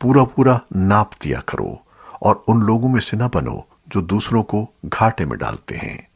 पूरा पूरा नाप दिया करो और उन लोगों में से न बनो जो दूसरों को घाटे में डालते हैं।